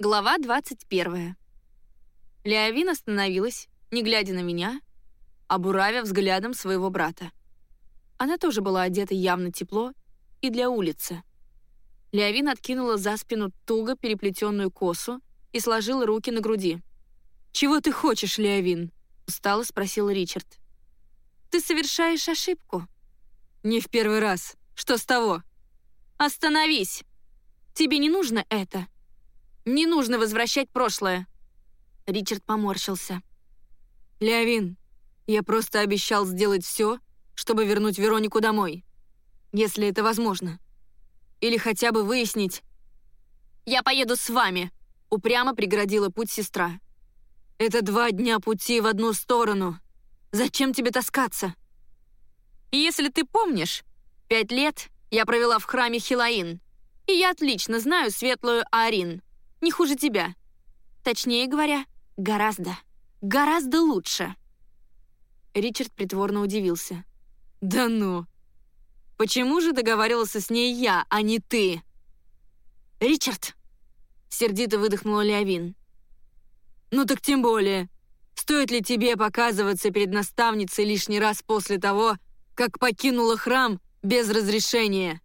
Глава 21. Леовин остановилась, не глядя на меня, а буравя взглядом своего брата. Она тоже была одета явно тепло и для улицы. Леовин откинула за спину туго переплетенную косу и сложила руки на груди. «Чего ты хочешь, Леовин?» — устало спросил Ричард. «Ты совершаешь ошибку». «Не в первый раз. Что с того?» «Остановись! Тебе не нужно это. Не нужно возвращать прошлое». Ричард поморщился. «Леовин, я просто обещал сделать все, чтобы вернуть Веронику домой. Если это возможно. Или хотя бы выяснить...» «Я поеду с вами», — упрямо преградила путь сестра. «Это два дня пути в одну сторону. Зачем тебе таскаться?» «Если ты помнишь, пять лет я провела в храме Хилаин, и я отлично знаю светлую Арин, не хуже тебя. Точнее говоря, гораздо, гораздо лучше». Ричард притворно удивился. «Да ну! Почему же договаривался с ней я, а не ты?» «Ричард!» — сердито выдохнула Леовин. «Ну так тем более. Стоит ли тебе показываться перед наставницей лишний раз после того, как покинула храм без разрешения?»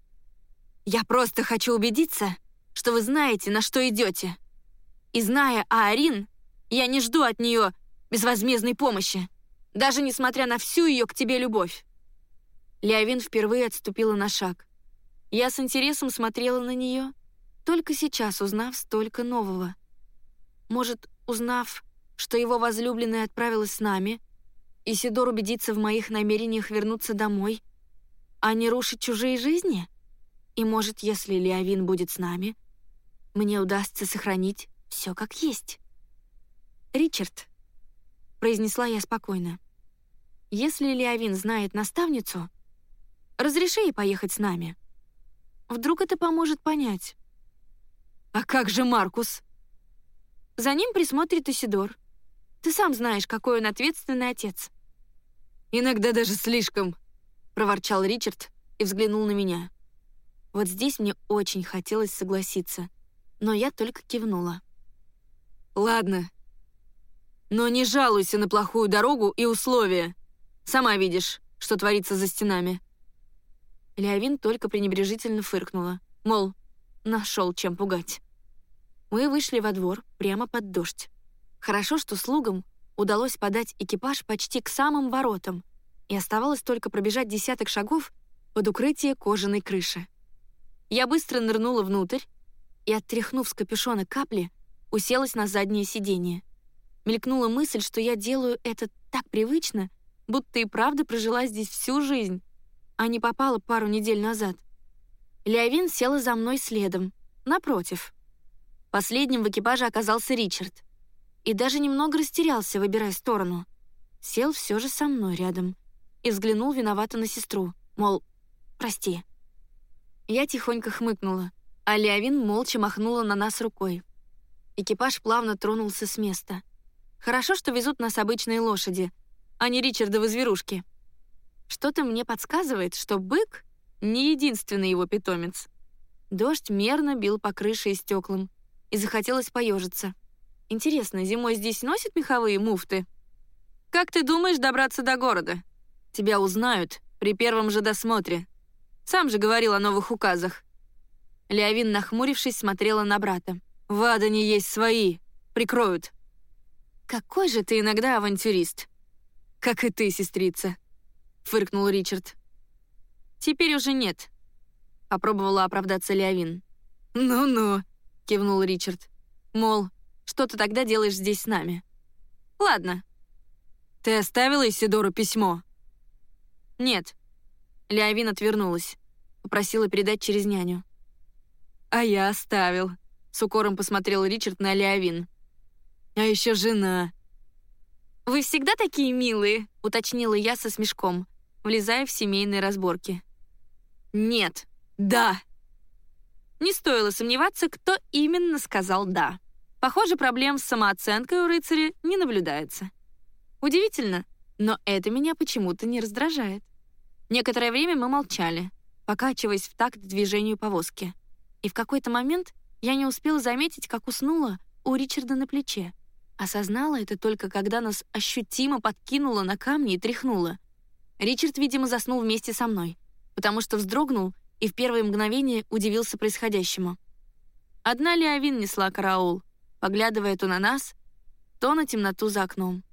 «Я просто хочу убедиться, что вы знаете, на что идете. И зная Аарин, я не жду от нее безвозмездной помощи, даже несмотря на всю ее к тебе любовь». Леовин впервые отступила на шаг. Я с интересом смотрела на нее, только сейчас узнав столько нового. Может, узнав, что его возлюбленная отправилась с нами, Исидор убедится в моих намерениях вернуться домой, а не рушить чужие жизни? И может, если Леовин будет с нами, мне удастся сохранить все как есть. «Ричард», — произнесла я спокойно, — «если Леовин знает наставницу, разреши ей поехать с нами. Вдруг это поможет понять». «А как же Маркус?» «За ним присмотрит Исидор. Ты сам знаешь, какой он ответственный отец». «Иногда даже слишком», — проворчал Ричард и взглянул на меня. Вот здесь мне очень хотелось согласиться, но я только кивнула. «Ладно. Но не жалуйся на плохую дорогу и условия. Сама видишь, что творится за стенами». Леовин только пренебрежительно фыркнула, мол, нашел чем пугать. Мы вышли во двор прямо под дождь. Хорошо, что слугам удалось подать экипаж почти к самым воротам, и оставалось только пробежать десяток шагов под укрытие кожаной крыши. Я быстро нырнула внутрь и, оттряхнув с капюшона капли, уселась на заднее сиденье. Мелькнула мысль, что я делаю это так привычно, будто и правда прожила здесь всю жизнь, а не попала пару недель назад. Леовин села за мной следом, напротив. Последним в экипаже оказался Ричард. И даже немного растерялся, выбирая сторону. Сел все же со мной рядом и взглянул виновато на сестру, мол, прости. Я тихонько хмыкнула, а Леовин молча махнула на нас рукой. Экипаж плавно тронулся с места. Хорошо, что везут нас обычные лошади, а не Ричардовы зверушки. Что-то мне подсказывает, что бык — не единственный его питомец. Дождь мерно бил по крыше и стеклам, и захотелось поежиться. Интересно, зимой здесь носят меховые муфты? Как ты думаешь добраться до города? Тебя узнают при первом же досмотре. Сам же говорил о новых указах. Леовин, нахмурившись, смотрела на брата. «В Адане есть свои. Прикроют». «Какой же ты иногда авантюрист!» «Как и ты, сестрица», — фыркнул Ричард. «Теперь уже нет», — попробовала оправдаться Леовин. «Ну-ну», — кивнул Ричард. «Мол, что ты тогда делаешь здесь с нами?» «Ладно». «Ты оставила Исидору письмо?» «Нет». Леовин отвернулась. Попросила передать через няню. «А я оставил», — с укором посмотрел Ричард на Леовин. «А еще жена». «Вы всегда такие милые», — уточнила я со смешком, влезая в семейные разборки. «Нет, да». Не стоило сомневаться, кто именно сказал «да». Похоже, проблем с самооценкой у рыцаря не наблюдается. Удивительно, но это меня почему-то не раздражает. Некоторое время мы молчали, покачиваясь в такт движению повозки. И в какой-то момент Я не успела заметить, как уснула у Ричарда на плече. Осознала это только, когда нас ощутимо подкинуло на камни и тряхнуло. Ричард, видимо, заснул вместе со мной, потому что вздрогнул и в первые мгновения удивился происходящему. Одна Леовин несла караул, поглядывая то на нас, то на темноту за окном.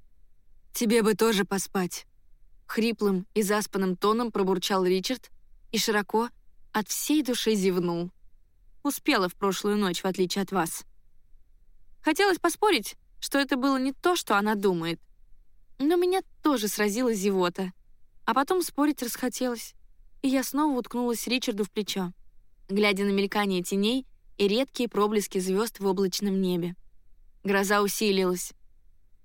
«Тебе бы тоже поспать», — хриплым и заспанным тоном пробурчал Ричард и широко от всей души зевнул. Успела в прошлую ночь, в отличие от вас. Хотелось поспорить, что это было не то, что она думает. Но меня тоже сразила зевота. А потом спорить расхотелось, и я снова уткнулась Ричарду в плечо, глядя на мелькание теней и редкие проблески звезд в облачном небе. Гроза усилилась.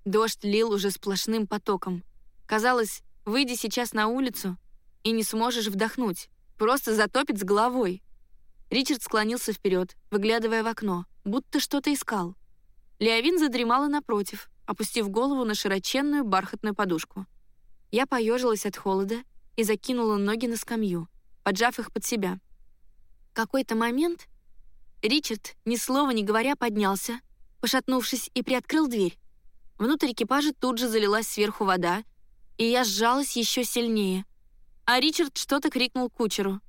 Дождь лил уже сплошным потоком. Казалось, выйди сейчас на улицу и не сможешь вдохнуть, просто затопит с головой. Ричард склонился вперед, выглядывая в окно, будто что-то искал. Леовин задремала напротив, опустив голову на широченную бархатную подушку. Я поежилась от холода и закинула ноги на скамью, поджав их под себя. Какой-то момент Ричард, ни слова не говоря, поднялся, пошатнувшись, и приоткрыл дверь. Внутрь экипажа тут же залилась сверху вода, и я сжалась еще сильнее. А Ричард что-то крикнул кучеру.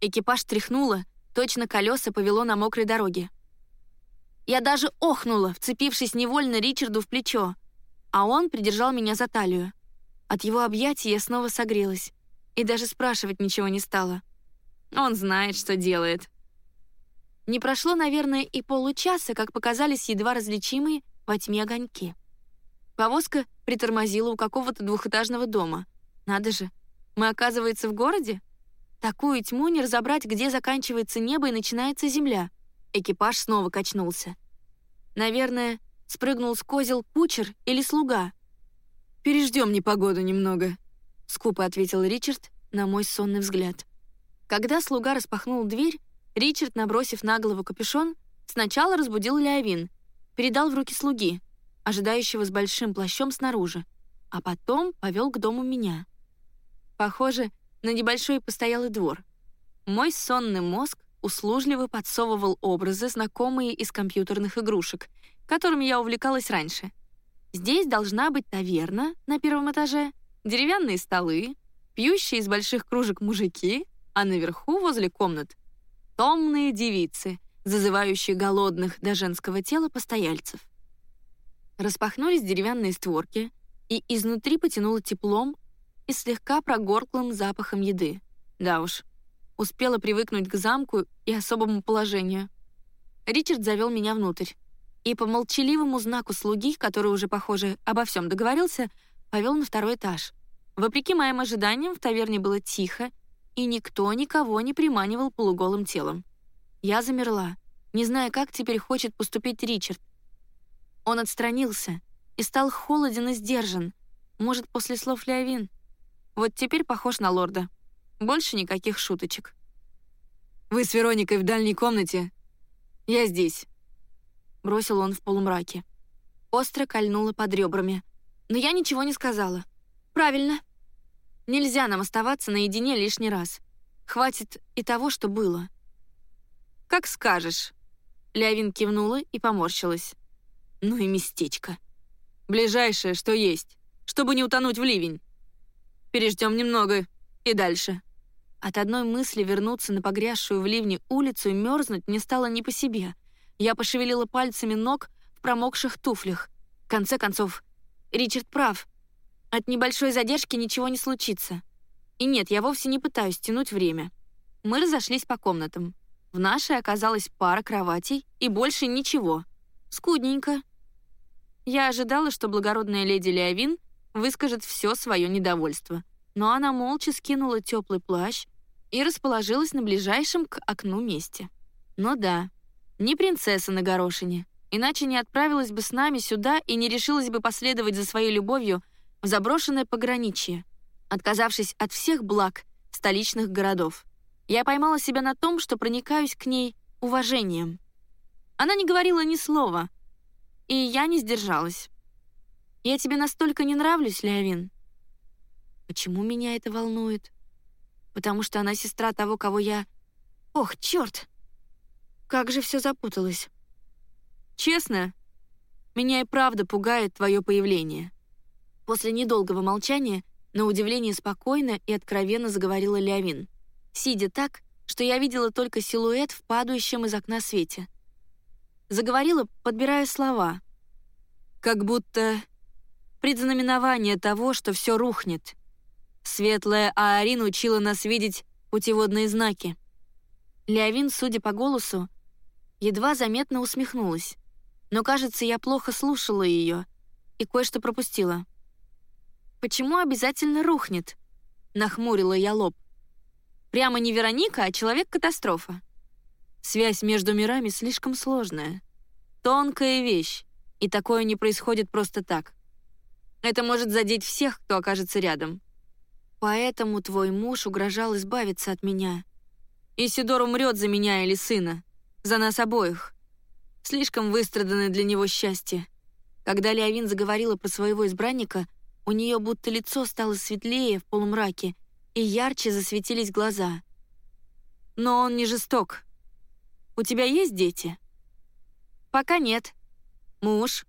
Экипаж тряхнуло, точно колеса повело на мокрой дороге. Я даже охнула, вцепившись невольно Ричарду в плечо, а он придержал меня за талию. От его объятий я снова согрелась и даже спрашивать ничего не стала. Он знает, что делает. Не прошло, наверное, и получаса, как показались едва различимые во тьме огоньки. Повозка притормозила у какого-то двухэтажного дома. Надо же, мы, оказывается, в городе? Такую тьму не разобрать, где заканчивается небо и начинается земля. Экипаж снова качнулся. Наверное, спрыгнул с козел кучер или слуга. «Переждем непогоду немного», — скупо ответил Ричард на мой сонный взгляд. Когда слуга распахнул дверь, Ричард, набросив на голову капюшон, сначала разбудил Леовин, передал в руки слуги, ожидающего с большим плащом снаружи, а потом повел к дому меня. Похоже на небольшой постоялый двор. Мой сонный мозг услужливо подсовывал образы, знакомые из компьютерных игрушек, которыми я увлекалась раньше. Здесь должна быть таверна на первом этаже, деревянные столы, пьющие из больших кружек мужики, а наверху, возле комнат, томные девицы, зазывающие голодных до женского тела постояльцев. Распахнулись деревянные створки, и изнутри потянуло теплом и слегка прогорклым запахом еды. Да уж, Успела привыкнуть к замку и особому положению. Ричард завел меня внутрь. И по молчаливому знаку слуги, который уже, похоже, обо всем договорился, повел на второй этаж. Вопреки моим ожиданиям, в таверне было тихо, и никто никого не приманивал полуголым телом. Я замерла, не зная, как теперь хочет поступить Ричард. Он отстранился и стал холоден и сдержан. Может, после слов Леовин. Вот теперь похож на лорда. Больше никаких шуточек. «Вы с Вероникой в дальней комнате? Я здесь», — бросил он в полумраке. Остро кольнуло под ребрами. Но я ничего не сказала. «Правильно. Нельзя нам оставаться наедине лишний раз. Хватит и того, что было». «Как скажешь». Лявин кивнула и поморщилась. «Ну и местечко. Ближайшее, что есть, чтобы не утонуть в ливень. Переждем немного и дальше. От одной мысли вернуться на погрязшую в ливне улицу и мерзнуть мне стало не по себе. Я пошевелила пальцами ног в промокших туфлях. В конце концов, Ричард прав. От небольшой задержки ничего не случится. И нет, я вовсе не пытаюсь тянуть время. Мы разошлись по комнатам. В нашей оказалась пара кроватей и больше ничего. Скудненько. Я ожидала, что благородная леди Леовин выскажет все свое недовольство — но она молча скинула теплый плащ и расположилась на ближайшем к окну месте. Но да, не принцесса на горошине, иначе не отправилась бы с нами сюда и не решилась бы последовать за своей любовью в заброшенное пограничье, отказавшись от всех благ столичных городов. Я поймала себя на том, что проникаюсь к ней уважением. Она не говорила ни слова, и я не сдержалась. «Я тебе настолько не нравлюсь, Леовин?» Почему меня это волнует? Потому что она сестра того, кого я... Ох, черт! Как же все запуталось. Честно, меня и правда пугает твое появление. После недолгого молчания, на удивление спокойно и откровенно заговорила Леовин, сидя так, что я видела только силуэт в падающем из окна свете. Заговорила, подбирая слова. Как будто предзнаменование того, что все рухнет. Светлая Аарин учила нас видеть путеводные знаки. Леовин, судя по голосу, едва заметно усмехнулась. Но, кажется, я плохо слушала ее и кое-что пропустила. «Почему обязательно рухнет?» — нахмурила я лоб. «Прямо не Вероника, а человек-катастрофа». Связь между мирами слишком сложная. Тонкая вещь, и такое не происходит просто так. Это может задеть всех, кто окажется рядом. Поэтому твой муж угрожал избавиться от меня. Исидор умрет за меня или сына. За нас обоих. Слишком выстраданное для него счастье. Когда Леовин заговорила про своего избранника, у нее будто лицо стало светлее в полумраке, и ярче засветились глаза. Но он не жесток. У тебя есть дети? Пока нет. Муж?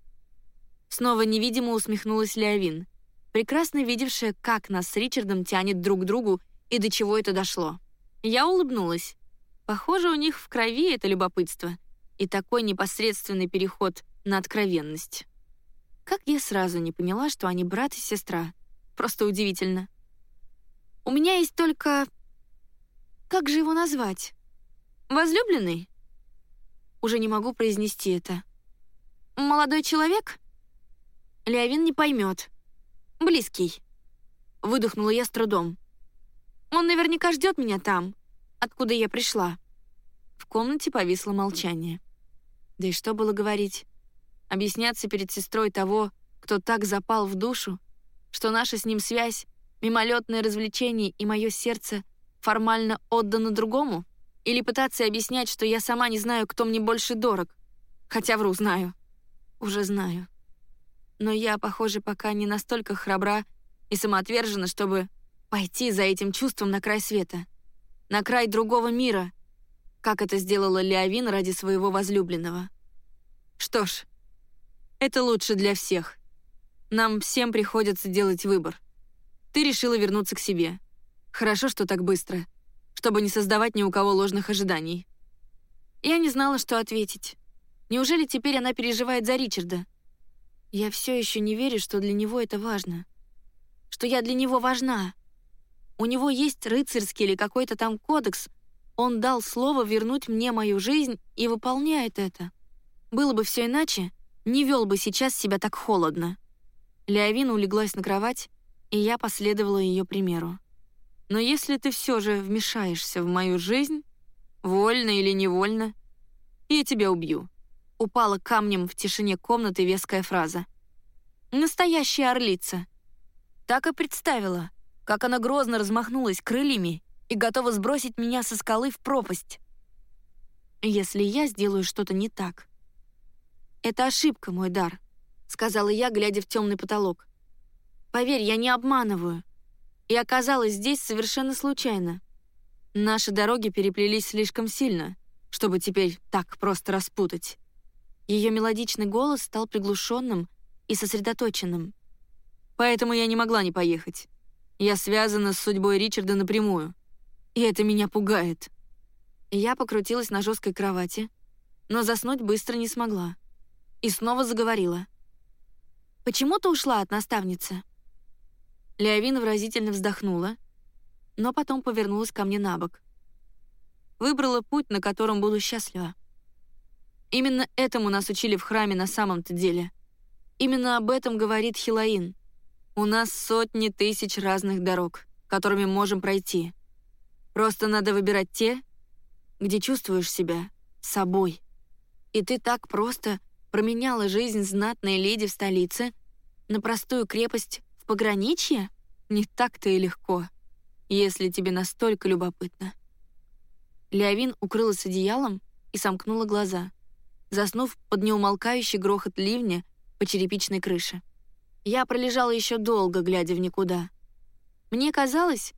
Снова невидимо усмехнулась Леовин, прекрасно видевшая, как нас с Ричардом тянет друг к другу и до чего это дошло. Я улыбнулась. Похоже, у них в крови это любопытство и такой непосредственный переход на откровенность. Как я сразу не поняла, что они брат и сестра. Просто удивительно. У меня есть только... Как же его назвать? Возлюбленный? Уже не могу произнести это. Молодой человек? Леовин не поймет. Близкий. Выдохнула я с трудом. Он наверняка ждет меня там, откуда я пришла. В комнате повисло молчание. Да и что было говорить? Объясняться перед сестрой того, кто так запал в душу, что наша с ним связь, мимолетное развлечение и мое сердце формально отдано другому? Или пытаться объяснять, что я сама не знаю, кто мне больше дорог? Хотя вру, знаю. Уже знаю но я, похоже, пока не настолько храбра и самоотвержена, чтобы пойти за этим чувством на край света, на край другого мира, как это сделала Леовин ради своего возлюбленного. Что ж, это лучше для всех. Нам всем приходится делать выбор. Ты решила вернуться к себе. Хорошо, что так быстро, чтобы не создавать ни у кого ложных ожиданий. Я не знала, что ответить. Неужели теперь она переживает за Ричарда? Я все еще не верю, что для него это важно. Что я для него важна. У него есть рыцарский или какой-то там кодекс. Он дал слово вернуть мне мою жизнь и выполняет это. Было бы все иначе, не вел бы сейчас себя так холодно. Леовина улеглась на кровать, и я последовала ее примеру. Но если ты все же вмешаешься в мою жизнь, вольно или невольно, я тебя убью упала камнем в тишине комнаты веская фраза. «Настоящая орлица!» Так и представила, как она грозно размахнулась крыльями и готова сбросить меня со скалы в пропасть. Если я сделаю что-то не так. «Это ошибка, мой дар», — сказала я, глядя в темный потолок. «Поверь, я не обманываю. И оказалась здесь совершенно случайно. Наши дороги переплелись слишком сильно, чтобы теперь так просто распутать. Ее мелодичный голос стал приглушенным и сосредоточенным. Поэтому я не могла не поехать. Я связана с судьбой Ричарда напрямую. И это меня пугает. Я покрутилась на жесткой кровати, но заснуть быстро не смогла. И снова заговорила. «Почему ты ушла от наставницы?» Леовина выразительно вздохнула, но потом повернулась ко мне на бок. Выбрала путь, на котором буду счастлива. Именно этому нас учили в храме на самом-то деле. Именно об этом говорит Хилаин. У нас сотни тысяч разных дорог, которыми можем пройти. Просто надо выбирать те, где чувствуешь себя собой. И ты так просто променяла жизнь знатной леди в столице на простую крепость в пограничье? Не так-то и легко, если тебе настолько любопытно. Леовин укрылась одеялом и сомкнула глаза заснув под неумолкающий грохот ливня по черепичной крыше. Я пролежала еще долго, глядя в никуда. Мне казалось,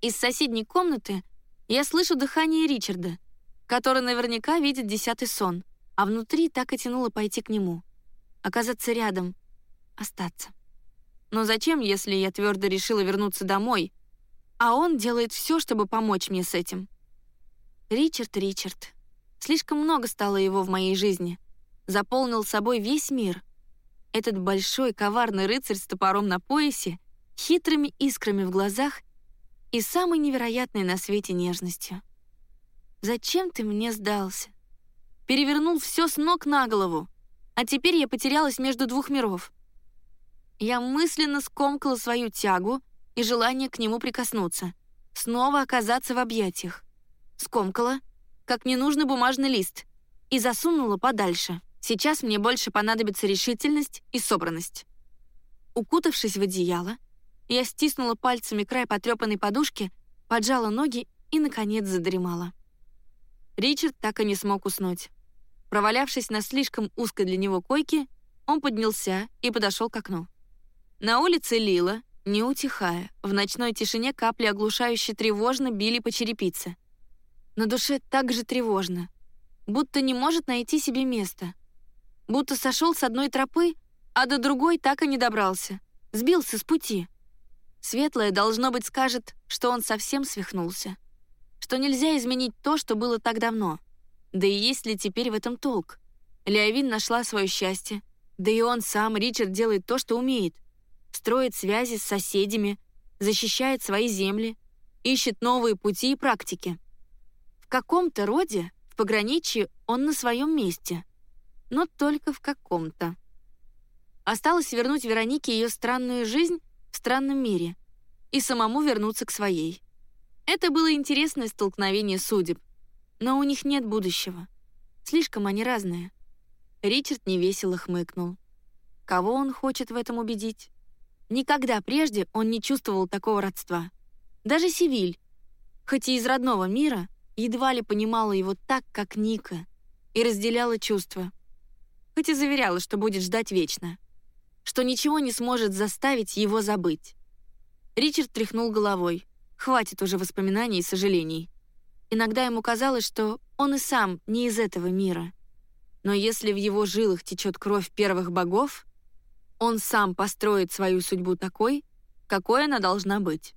из соседней комнаты я слышу дыхание Ричарда, который наверняка видит десятый сон, а внутри так и тянуло пойти к нему. Оказаться рядом. Остаться. Но зачем, если я твердо решила вернуться домой, а он делает все, чтобы помочь мне с этим? Ричард, Ричард. Слишком много стало его в моей жизни. Заполнил собой весь мир. Этот большой коварный рыцарь с топором на поясе, хитрыми искрами в глазах и самой невероятной на свете нежностью. Зачем ты мне сдался? Перевернул все с ног на голову, а теперь я потерялась между двух миров. Я мысленно скомкала свою тягу и желание к нему прикоснуться, снова оказаться в объятиях. Скомкала, как ненужный бумажный лист, и засунула подальше. Сейчас мне больше понадобится решительность и собранность. Укутавшись в одеяло, я стиснула пальцами край потрепанной подушки, поджала ноги и, наконец, задремала. Ричард так и не смог уснуть. Провалявшись на слишком узкой для него койке, он поднялся и подошел к окну. На улице лило, не утихая, в ночной тишине капли оглушающе тревожно били по черепице. На душе так же тревожно, будто не может найти себе места. Будто сошел с одной тропы, а до другой так и не добрался. Сбился с пути. Светлое, должно быть, скажет, что он совсем свихнулся. Что нельзя изменить то, что было так давно. Да и есть ли теперь в этом толк? Леовин нашла свое счастье. Да и он сам, Ричард, делает то, что умеет строит связи с соседями, защищает свои земли, ищет новые пути и практики. Каком-то роде, в пограничье, он на своем месте. Но только в каком-то. Осталось вернуть Веронике ее странную жизнь в странном мире и самому вернуться к своей. Это было интересное столкновение судеб, но у них нет будущего. Слишком они разные. Ричард невесело хмыкнул. Кого он хочет в этом убедить? Никогда прежде он не чувствовал такого родства. Даже Сивиль, хоть и из родного мира, едва ли понимала его так, как Ника, и разделяла чувства. Хоть и заверяла, что будет ждать вечно. Что ничего не сможет заставить его забыть. Ричард тряхнул головой. Хватит уже воспоминаний и сожалений. Иногда ему казалось, что он и сам не из этого мира. Но если в его жилах течет кровь первых богов, он сам построит свою судьбу такой, какой она должна быть.